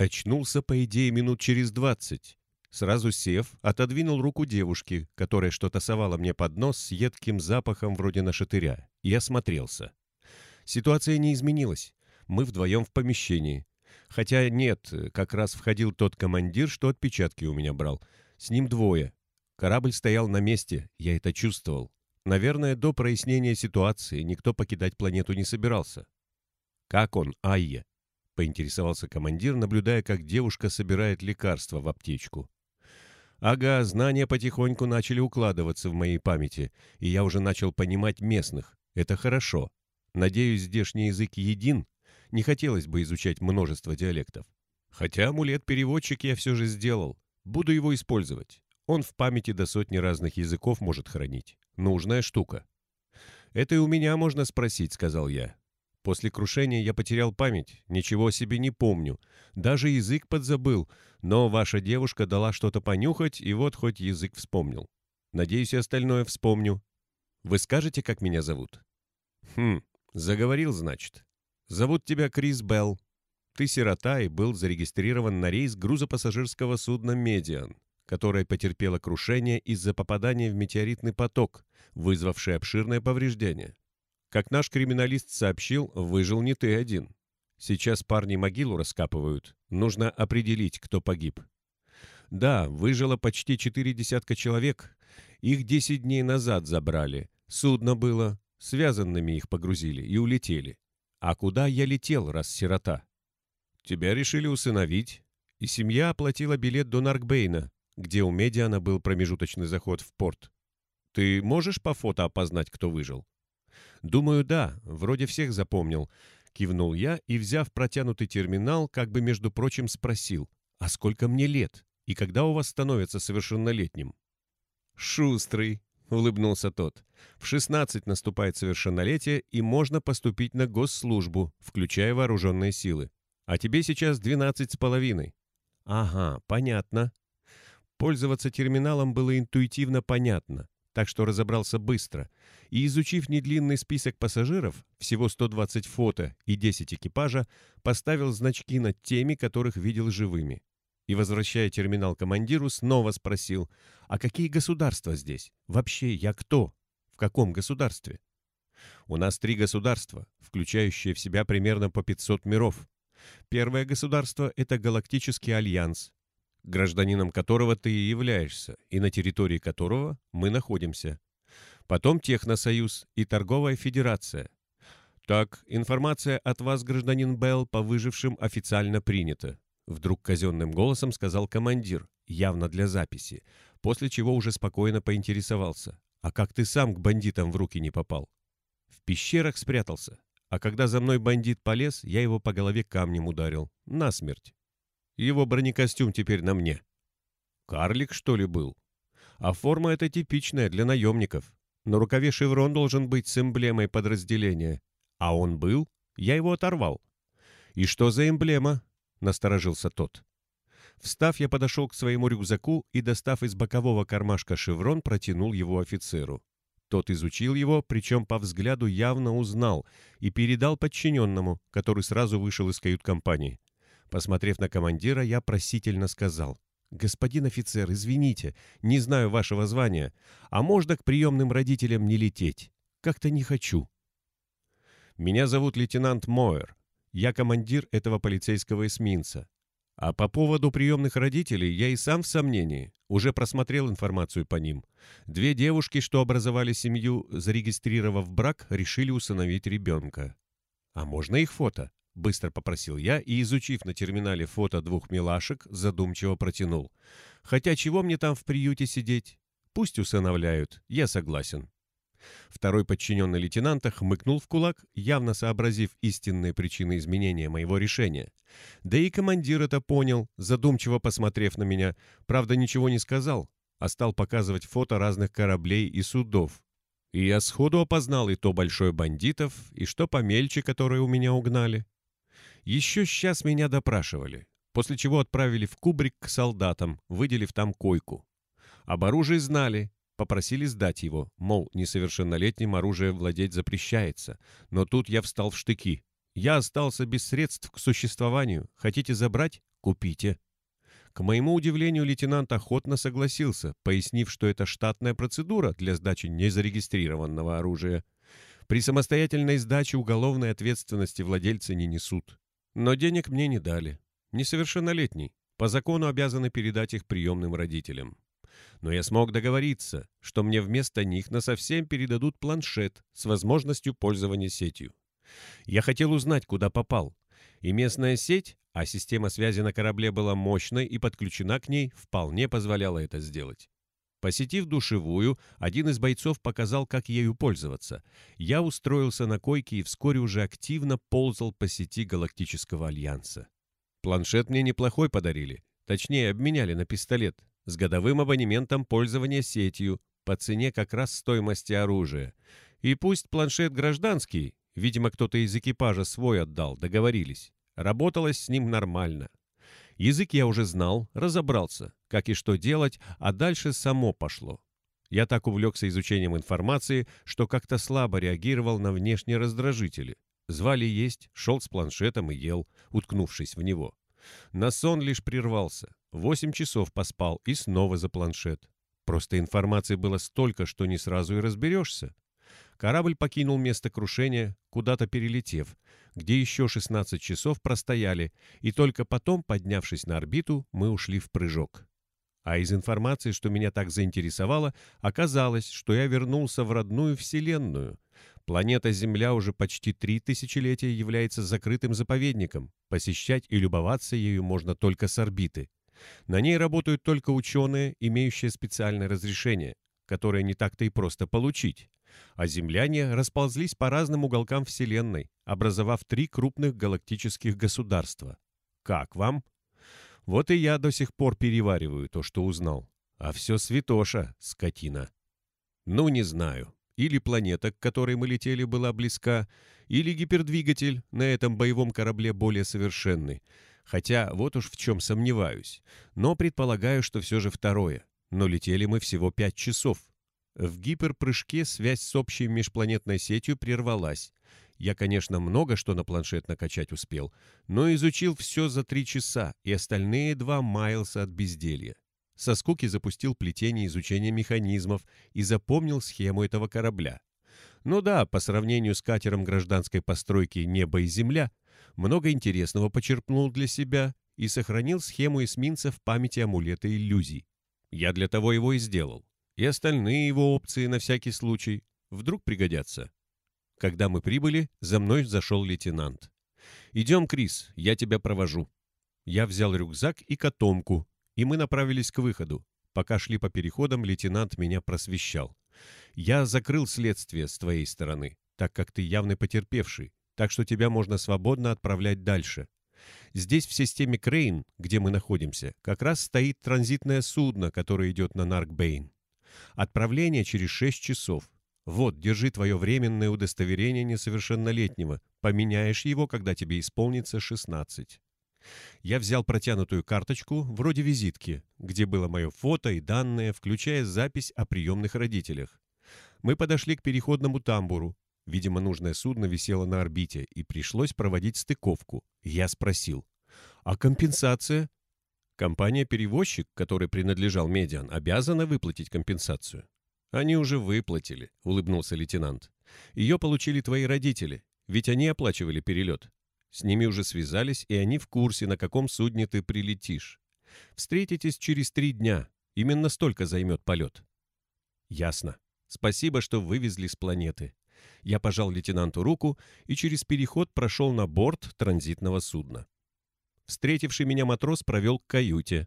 Очнулся, по идее, минут через двадцать. Сразу сев, отодвинул руку девушки, которая что-то совала мне под нос с едким запахом вроде нашатыря, и осмотрелся. Ситуация не изменилась. Мы вдвоем в помещении. Хотя нет, как раз входил тот командир, что отпечатки у меня брал. С ним двое. Корабль стоял на месте, я это чувствовал. Наверное, до прояснения ситуации никто покидать планету не собирался. «Как он, Айе?» — поинтересовался командир, наблюдая, как девушка собирает лекарства в аптечку. Ага, знания потихоньку начали укладываться в моей памяти, и я уже начал понимать местных. Это хорошо. Надеюсь, здешний язык един. Не хотелось бы изучать множество диалектов. Хотя амулет-переводчик я все же сделал. Буду его использовать. Он в памяти до сотни разных языков может хранить. Нужная штука. «Это и у меня можно спросить», — сказал я. После крушения я потерял память, ничего о себе не помню. Даже язык подзабыл, но ваша девушка дала что-то понюхать, и вот хоть язык вспомнил. Надеюсь, и остальное вспомню. Вы скажете, как меня зовут? Хм, заговорил, значит. Зовут тебя Крис Белл. Ты сирота и был зарегистрирован на рейс грузопассажирского судна «Медиан», которое потерпело крушение из-за попадания в метеоритный поток, вызвавший обширное повреждение. Как наш криминалист сообщил, выжил не ты один. Сейчас парни могилу раскапывают. Нужно определить, кто погиб. Да, выжило почти четыре десятка человек. Их десять дней назад забрали. Судно было. Связанными их погрузили и улетели. А куда я летел, раз сирота? Тебя решили усыновить. И семья оплатила билет до Наркбейна, где у Медиана был промежуточный заход в порт. Ты можешь по фото опознать, кто выжил? «Думаю, да. Вроде всех запомнил». Кивнул я и, взяв протянутый терминал, как бы, между прочим, спросил, «А сколько мне лет? И когда у вас становится совершеннолетним?» «Шустрый», — улыбнулся тот. «В 16 наступает совершеннолетие, и можно поступить на госслужбу, включая вооруженные силы. А тебе сейчас 12 с половиной». «Ага, понятно». Пользоваться терминалом было интуитивно понятно так что разобрался быстро, и, изучив недлинный список пассажиров, всего 120 фото и 10 экипажа, поставил значки над теми, которых видел живыми. И, возвращая терминал командиру, снова спросил, а какие государства здесь? Вообще, я кто? В каком государстве? У нас три государства, включающие в себя примерно по 500 миров. Первое государство – это Галактический Альянс, гражданином которого ты и являешься, и на территории которого мы находимся. Потом Техносоюз и Торговая Федерация. Так, информация от вас, гражданин Белл, по выжившим официально принята. Вдруг казенным голосом сказал командир, явно для записи, после чего уже спокойно поинтересовался. А как ты сам к бандитам в руки не попал? В пещерах спрятался. А когда за мной бандит полез, я его по голове камнем ударил. Насмерть. Его бронекостюм теперь на мне. Карлик, что ли, был? А форма эта типичная для наемников. На рукаве шеврон должен быть с эмблемой подразделения. А он был? Я его оторвал. И что за эмблема? Насторожился тот. Встав, я подошел к своему рюкзаку и, достав из бокового кармашка шеврон, протянул его офицеру. Тот изучил его, причем по взгляду явно узнал, и передал подчиненному, который сразу вышел из кают-компании. Посмотрев на командира, я просительно сказал. «Господин офицер, извините, не знаю вашего звания. А можно к приемным родителям не лететь? Как-то не хочу». «Меня зовут лейтенант Моэр. Я командир этого полицейского эсминца. А по поводу приемных родителей я и сам в сомнении. Уже просмотрел информацию по ним. Две девушки, что образовали семью, зарегистрировав брак, решили усыновить ребенка. А можно их фото? — быстро попросил я и, изучив на терминале фото двух милашек, задумчиво протянул. «Хотя чего мне там в приюте сидеть? Пусть усыновляют, я согласен». Второй подчиненный лейтенанта хмыкнул в кулак, явно сообразив истинные причины изменения моего решения. Да и командир это понял, задумчиво посмотрев на меня, правда ничего не сказал, а стал показывать фото разных кораблей и судов. И я сходу опознал и то большой бандитов, и что помельче, которые у меня угнали. Еще сейчас меня допрашивали, после чего отправили в кубрик к солдатам, выделив там койку. Об оружии знали, попросили сдать его, мол, несовершеннолетним оружие владеть запрещается. Но тут я встал в штыки. Я остался без средств к существованию. Хотите забрать? Купите. К моему удивлению, лейтенант охотно согласился, пояснив, что это штатная процедура для сдачи незарегистрированного оружия. При самостоятельной сдаче уголовной ответственности владельцы не несут. Но денег мне не дали. Несовершеннолетний. По закону обязаны передать их приемным родителям. Но я смог договориться, что мне вместо них насовсем передадут планшет с возможностью пользования сетью. Я хотел узнать, куда попал. И местная сеть, а система связи на корабле была мощной и подключена к ней, вполне позволяла это сделать. Посетив душевую, один из бойцов показал, как ею пользоваться. Я устроился на койке и вскоре уже активно ползал по сети Галактического Альянса. Планшет мне неплохой подарили. Точнее, обменяли на пистолет. С годовым абонементом пользования сетью, по цене как раз стоимости оружия. И пусть планшет гражданский, видимо, кто-то из экипажа свой отдал, договорились. Работалось с ним нормально. Язык я уже знал, разобрался, как и что делать, а дальше само пошло. Я так увлекся изучением информации, что как-то слабо реагировал на внешние раздражители. Звали есть, шел с планшетом и ел, уткнувшись в него. На сон лишь прервался. Восемь часов поспал и снова за планшет. Просто информации было столько, что не сразу и разберешься. Корабль покинул место крушения, куда-то перелетев, где еще 16 часов простояли, и только потом, поднявшись на орбиту, мы ушли в прыжок. А из информации, что меня так заинтересовало, оказалось, что я вернулся в родную Вселенную. Планета Земля уже почти три тысячелетия является закрытым заповедником. Посещать и любоваться ею можно только с орбиты. На ней работают только ученые, имеющие специальное разрешение, которое не так-то и просто получить. А земляне расползлись по разным уголкам Вселенной, образовав три крупных галактических государства. Как вам? Вот и я до сих пор перевариваю то, что узнал. А все святоша, скотина. Ну, не знаю. Или планета, к которой мы летели, была близка, или гипердвигатель на этом боевом корабле более совершенный. Хотя вот уж в чем сомневаюсь. Но предполагаю, что все же второе. Но летели мы всего пять часов. В гиперпрыжке связь с общей межпланетной сетью прервалась. Я, конечно, много что на планшет накачать успел, но изучил все за три часа и остальные два маялся от безделья. Со скуки запустил плетение изучения механизмов и запомнил схему этого корабля. Ну да, по сравнению с катером гражданской постройки «Небо и Земля», много интересного почерпнул для себя и сохранил схему эсминца в памяти амулета иллюзий. Я для того его и сделал. И остальные его опции на всякий случай. Вдруг пригодятся. Когда мы прибыли, за мной зашел лейтенант. «Идем, Крис, я тебя провожу». Я взял рюкзак и котомку, и мы направились к выходу. Пока шли по переходам, лейтенант меня просвещал. «Я закрыл следствие с твоей стороны, так как ты явный потерпевший, так что тебя можно свободно отправлять дальше. Здесь, в системе Крейн, где мы находимся, как раз стоит транзитное судно, которое идет на Наркбейн. Отправление через 6 часов. Вот, держи твое временное удостоверение несовершеннолетнего. Поменяешь его, когда тебе исполнится 16. Я взял протянутую карточку, вроде визитки, где было мое фото и данные, включая запись о приемных родителях. Мы подошли к переходному тамбуру. Видимо, нужное судно висело на орбите, и пришлось проводить стыковку. Я спросил, а компенсация? Компания-перевозчик, которой принадлежал Медиан, обязана выплатить компенсацию. «Они уже выплатили», — улыбнулся лейтенант. «Ее получили твои родители, ведь они оплачивали перелет. С ними уже связались, и они в курсе, на каком судне ты прилетишь. Встретитесь через три дня. Именно столько займет полет». «Ясно. Спасибо, что вывезли с планеты». Я пожал лейтенанту руку и через переход прошел на борт транзитного судна. Встретивший меня матрос провел к каюте.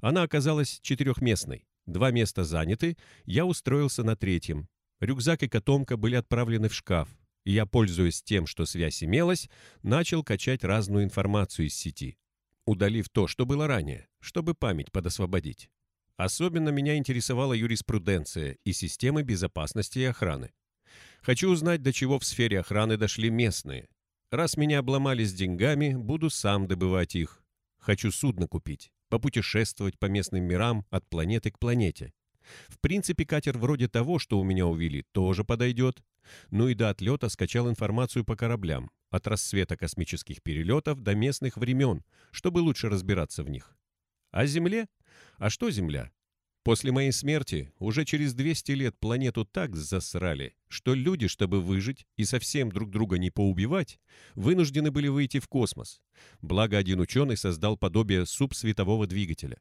Она оказалась четырехместной. Два места заняты, я устроился на третьем. Рюкзак и котомка были отправлены в шкаф. И я, пользуясь тем, что связь имелась, начал качать разную информацию из сети, удалив то, что было ранее, чтобы память подосвободить. Особенно меня интересовала юриспруденция и системы безопасности и охраны. Хочу узнать, до чего в сфере охраны дошли местные, Раз меня обломали с деньгами, буду сам добывать их. Хочу судно купить, попутешествовать по местным мирам от планеты к планете. В принципе, катер вроде того, что у меня увели, тоже подойдет. Ну и до отлета скачал информацию по кораблям, от рассвета космических перелетов до местных времен, чтобы лучше разбираться в них. А Земле? А что Земля? После моей смерти уже через 200 лет планету так засрали, что люди, чтобы выжить и совсем друг друга не поубивать, вынуждены были выйти в космос. Благо один ученый создал подобие субсветового двигателя.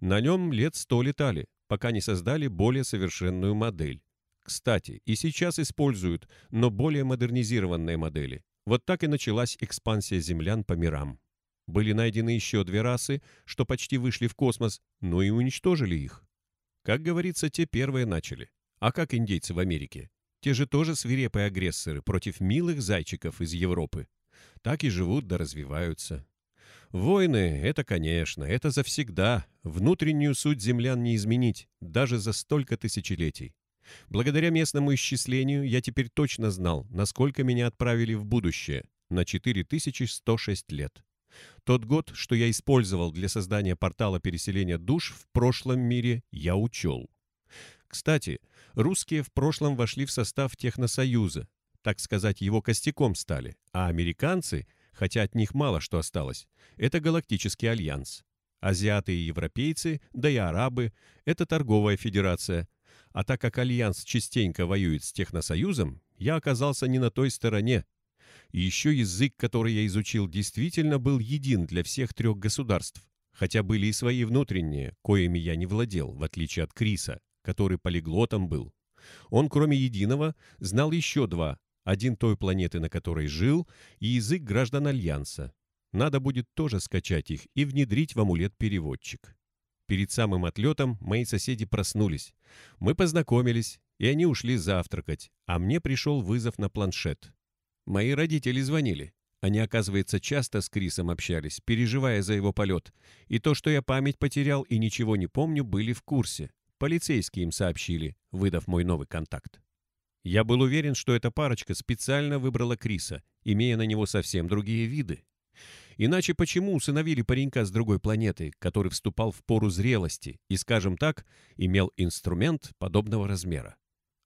На нем лет сто летали, пока не создали более совершенную модель. Кстати, и сейчас используют, но более модернизированные модели. Вот так и началась экспансия землян по мирам. Были найдены еще две расы, что почти вышли в космос, но и уничтожили их. Как говорится, те первые начали. А как индейцы в Америке? Те же тоже свирепые агрессоры против милых зайчиков из Европы. Так и живут да развиваются. Войны — это, конечно, это завсегда. Внутреннюю суть землян не изменить, даже за столько тысячелетий. Благодаря местному исчислению я теперь точно знал, насколько меня отправили в будущее, на 4106 лет. Тот год, что я использовал для создания портала переселения душ в прошлом мире, я учел. Кстати, русские в прошлом вошли в состав Техносоюза, так сказать, его костяком стали, а американцы, хотя от них мало что осталось, это Галактический Альянс. Азиаты и европейцы, да и арабы – это торговая федерация. А так как Альянс частенько воюет с Техносоюзом, я оказался не на той стороне, и еще язык, который я изучил, действительно был един для всех трех государств. Хотя были и свои внутренние, коими я не владел, в отличие от Криса, который полиглотом был. Он, кроме единого, знал еще два. Один той планеты, на которой жил, и язык граждан Альянса. Надо будет тоже скачать их и внедрить в амулет-переводчик. Перед самым отлетом мои соседи проснулись. Мы познакомились, и они ушли завтракать, а мне пришел вызов на планшет. Мои родители звонили. Они, оказывается, часто с Крисом общались, переживая за его полет. И то, что я память потерял и ничего не помню, были в курсе. Полицейские им сообщили, выдав мой новый контакт. Я был уверен, что эта парочка специально выбрала Криса, имея на него совсем другие виды. Иначе почему усыновили паренька с другой планеты, который вступал в пору зрелости и, скажем так, имел инструмент подобного размера?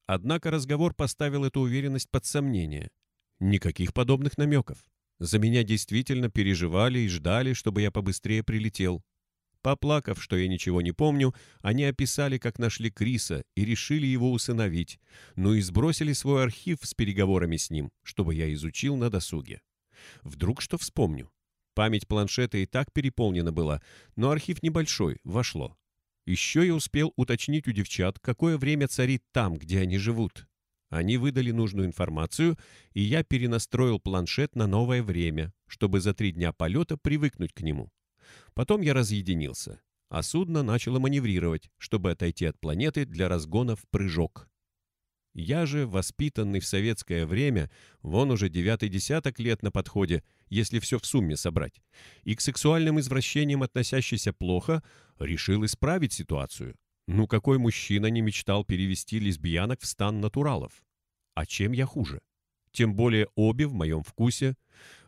Однако разговор поставил эту уверенность под сомнение. Никаких подобных намеков. За меня действительно переживали и ждали, чтобы я побыстрее прилетел. Поплакав, что я ничего не помню, они описали, как нашли Криса и решили его усыновить, ну и сбросили свой архив с переговорами с ним, чтобы я изучил на досуге. Вдруг что вспомню. Память планшета и так переполнена была, но архив небольшой, вошло. Еще я успел уточнить у девчат, какое время царит там, где они живут. Они выдали нужную информацию, и я перенастроил планшет на новое время, чтобы за три дня полета привыкнуть к нему. Потом я разъединился, а судно начало маневрировать, чтобы отойти от планеты для разгона в прыжок. Я же, воспитанный в советское время, вон уже девятый десяток лет на подходе, если все в сумме собрать, и к сексуальным извращениям относящийся плохо, решил исправить ситуацию. Ну какой мужчина не мечтал перевести лесбиянок в стан натуралов? А чем я хуже? Тем более обе в моем вкусе.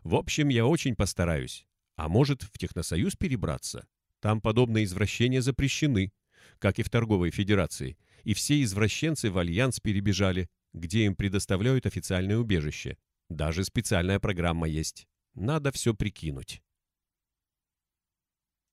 В общем, я очень постараюсь. А может, в Техносоюз перебраться? Там подобные извращения запрещены, как и в торговой федерации. И все извращенцы в Альянс перебежали, где им предоставляют официальное убежище. Даже специальная программа есть. Надо все прикинуть.